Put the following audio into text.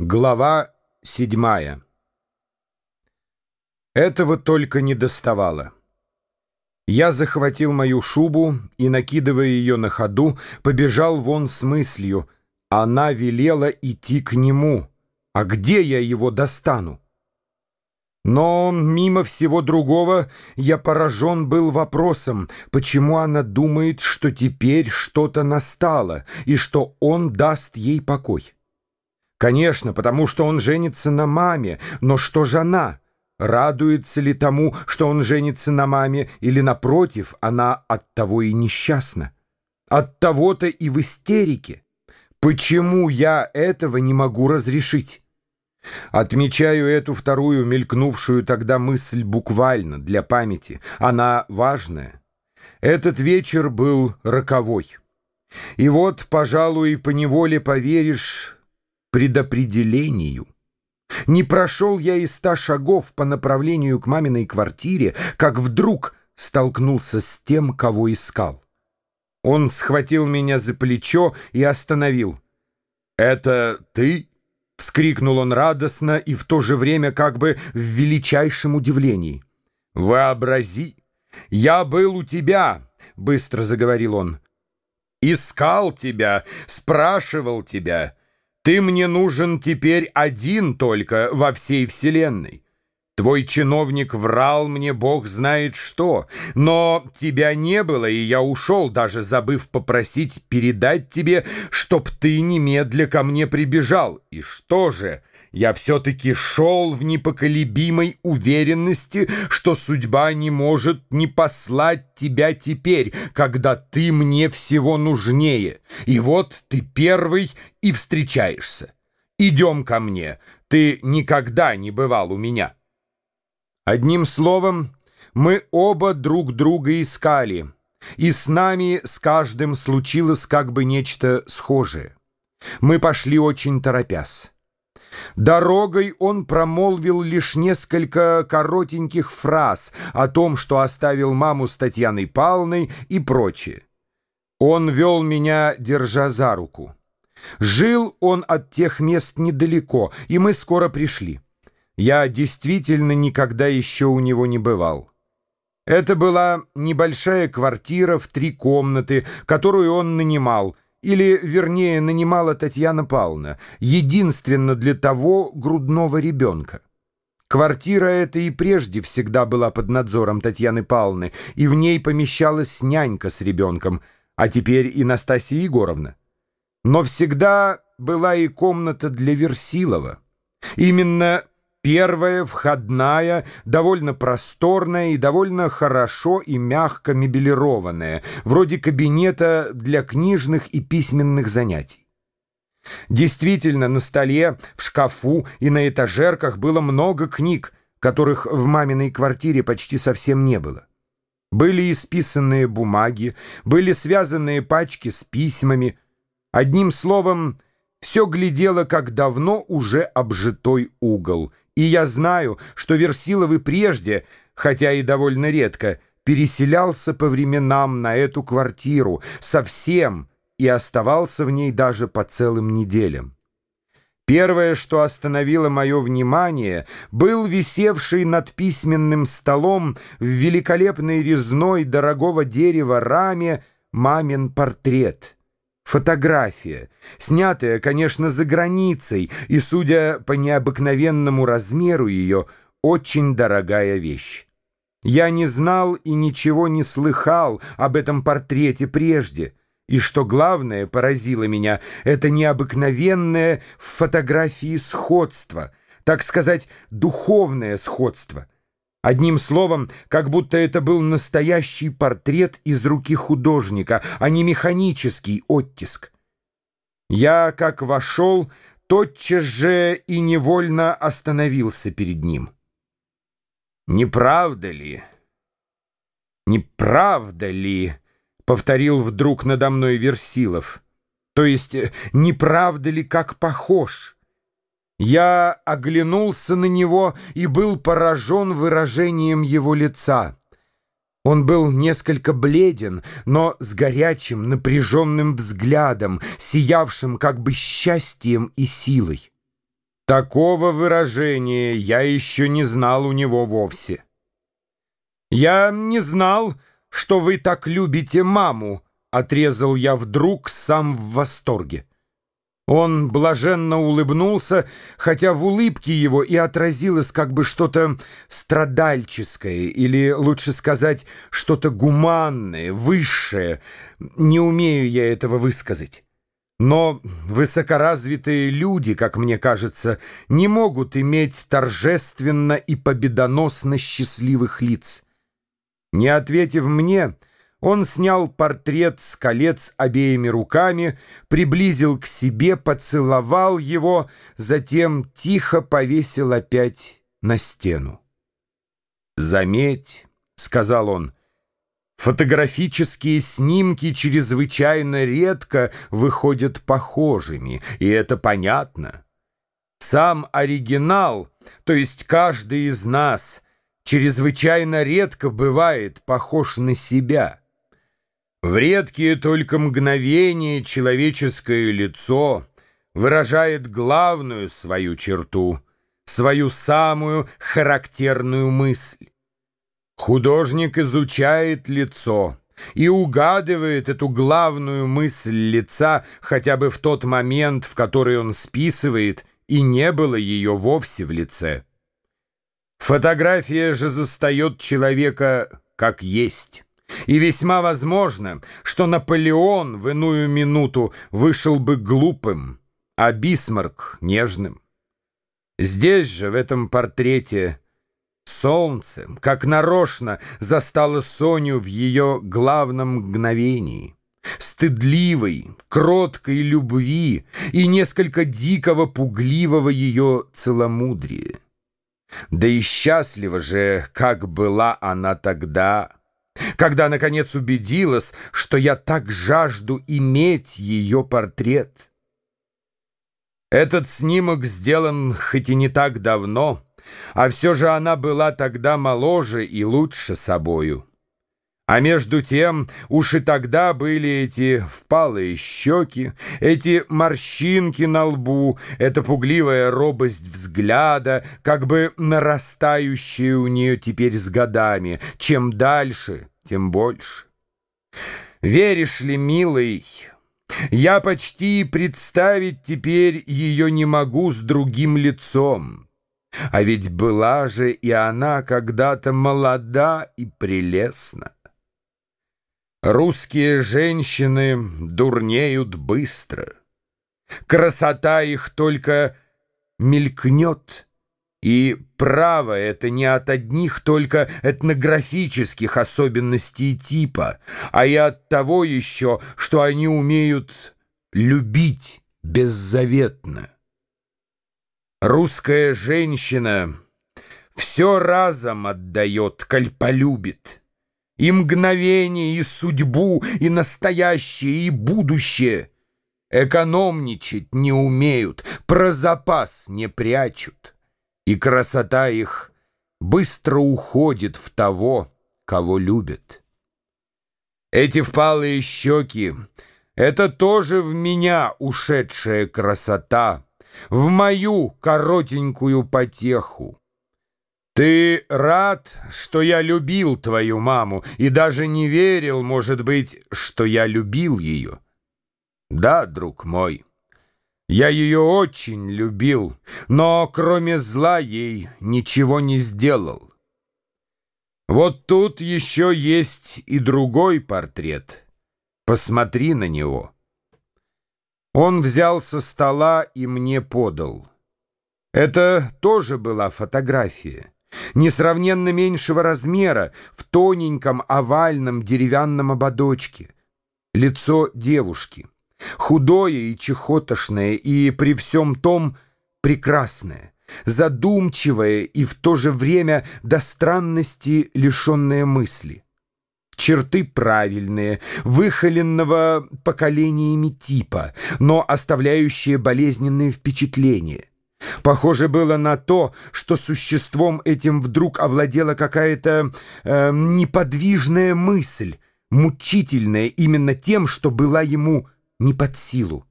Глава седьмая Этого только не доставало. Я захватил мою шубу и, накидывая ее на ходу, побежал вон с мыслью. Она велела идти к нему. А где я его достану? Но мимо всего другого я поражен был вопросом, почему она думает, что теперь что-то настало и что он даст ей покой. Конечно, потому что он женится на маме, но что же она? Радуется ли тому, что он женится на маме, или, напротив, она от того и несчастна? От того-то и в истерике. Почему я этого не могу разрешить? Отмечаю эту вторую мелькнувшую тогда мысль буквально для памяти. Она важная. Этот вечер был роковой. И вот, пожалуй, поневоле поверишь, предопределению. Не прошел я и ста шагов по направлению к маминой квартире, как вдруг столкнулся с тем, кого искал. Он схватил меня за плечо и остановил. «Это ты?» — вскрикнул он радостно и в то же время как бы в величайшем удивлении. «Вообрази! Я был у тебя!» — быстро заговорил он. «Искал тебя, спрашивал тебя». Ты мне нужен теперь один только во всей вселенной. Твой чиновник врал мне, бог знает что, но тебя не было, и я ушел, даже забыв попросить передать тебе, чтоб ты немедля ко мне прибежал. И что же, я все-таки шел в непоколебимой уверенности, что судьба не может не послать тебя теперь, когда ты мне всего нужнее. И вот ты первый и встречаешься. Идем ко мне, ты никогда не бывал у меня. Одним словом, мы оба друг друга искали, и с нами с каждым случилось как бы нечто схожее. Мы пошли очень торопясь. Дорогой он промолвил лишь несколько коротеньких фраз о том, что оставил маму с Татьяной Павловной и прочее. Он вел меня, держа за руку. Жил он от тех мест недалеко, и мы скоро пришли. Я действительно никогда еще у него не бывал. Это была небольшая квартира в три комнаты, которую он нанимал — или, вернее, нанимала Татьяна Павловна, единственно для того грудного ребенка. Квартира эта и прежде всегда была под надзором Татьяны Павловны, и в ней помещалась нянька с ребенком, а теперь и Настасья Егоровна. Но всегда была и комната для Версилова. Именно Первая, входная, довольно просторная и довольно хорошо и мягко мебелированная, вроде кабинета для книжных и письменных занятий. Действительно, на столе, в шкафу и на этажерках было много книг, которых в маминой квартире почти совсем не было. Были исписанные бумаги, были связанные пачки с письмами. Одним словом, все глядело, как давно уже обжитой угол — и я знаю, что Версиловы прежде, хотя и довольно редко, переселялся по временам на эту квартиру совсем и оставался в ней даже по целым неделям. Первое, что остановило мое внимание, был висевший над письменным столом в великолепной резной дорогого дерева раме мамин портрет — Фотография, снятая, конечно, за границей, и, судя по необыкновенному размеру ее, очень дорогая вещь. Я не знал и ничего не слыхал об этом портрете прежде, и, что главное, поразило меня, это необыкновенное в фотографии сходство, так сказать, духовное сходство — Одним словом, как будто это был настоящий портрет из руки художника, а не механический оттиск. Я, как вошел, тотчас же и невольно остановился перед ним. «Не правда ли? Не правда ли?» — повторил вдруг надо мной Версилов. «То есть, не правда ли, как похож?» Я оглянулся на него и был поражен выражением его лица. Он был несколько бледен, но с горячим, напряженным взглядом, сиявшим как бы счастьем и силой. Такого выражения я еще не знал у него вовсе. «Я не знал, что вы так любите маму», — отрезал я вдруг сам в восторге. Он блаженно улыбнулся, хотя в улыбке его и отразилось как бы что-то страдальческое, или, лучше сказать, что-то гуманное, высшее. Не умею я этого высказать. Но высокоразвитые люди, как мне кажется, не могут иметь торжественно и победоносно счастливых лиц. Не ответив мне, он снял портрет с колец обеими руками, приблизил к себе, поцеловал его, затем тихо повесил опять на стену. «Заметь», — сказал он, — Фотографические снимки чрезвычайно редко выходят похожими, и это понятно. Сам оригинал, то есть каждый из нас, чрезвычайно редко бывает похож на себя. В редкие только мгновения человеческое лицо выражает главную свою черту, свою самую характерную мысль. Художник изучает лицо и угадывает эту главную мысль лица хотя бы в тот момент, в который он списывает, и не было ее вовсе в лице. Фотография же застает человека как есть. И весьма возможно, что Наполеон в иную минуту вышел бы глупым, а Бисмарк — нежным. Здесь же, в этом портрете, Солнце, как нарочно, застало Соню в ее главном мгновении. Стыдливой, кроткой любви и несколько дикого, пугливого ее целомудрия. Да и счастлива же, как была она тогда, когда, наконец, убедилась, что я так жажду иметь ее портрет. Этот снимок сделан хоть и не так давно, а все же она была тогда моложе и лучше собою. А между тем уж и тогда были эти впалые щеки, эти морщинки на лбу, эта пугливая робость взгляда, как бы нарастающая у нее теперь с годами. Чем дальше, тем больше. Веришь ли, милый, я почти представить теперь ее не могу с другим лицом. А ведь была же и она когда-то молода и прелестна. Русские женщины дурнеют быстро. Красота их только мелькнет, и право это не от одних только этнографических особенностей типа, а и от того еще, что они умеют любить беззаветно. Русская женщина все разом отдает, коль полюбит. И мгновение, и судьбу, и настоящее, и будущее. Экономничать не умеют, про запас не прячут. И красота их быстро уходит в того, кого любят. Эти впалые щеки — это тоже в меня ушедшая красота — в мою коротенькую потеху. Ты рад, что я любил твою маму и даже не верил, может быть, что я любил ее? Да, друг мой, я ее очень любил, но кроме зла ей ничего не сделал. Вот тут еще есть и другой портрет. Посмотри на него. Он взял со стола и мне подал. Это тоже была фотография. Несравненно меньшего размера, в тоненьком овальном деревянном ободочке. Лицо девушки. Худое и чехотошное, и при всем том прекрасное, задумчивое и в то же время до странности лишенное мысли черты правильные, выхоленного поколениями типа, но оставляющие болезненные впечатления. Похоже было на то, что существом этим вдруг овладела какая-то э, неподвижная мысль, мучительная именно тем, что была ему не под силу.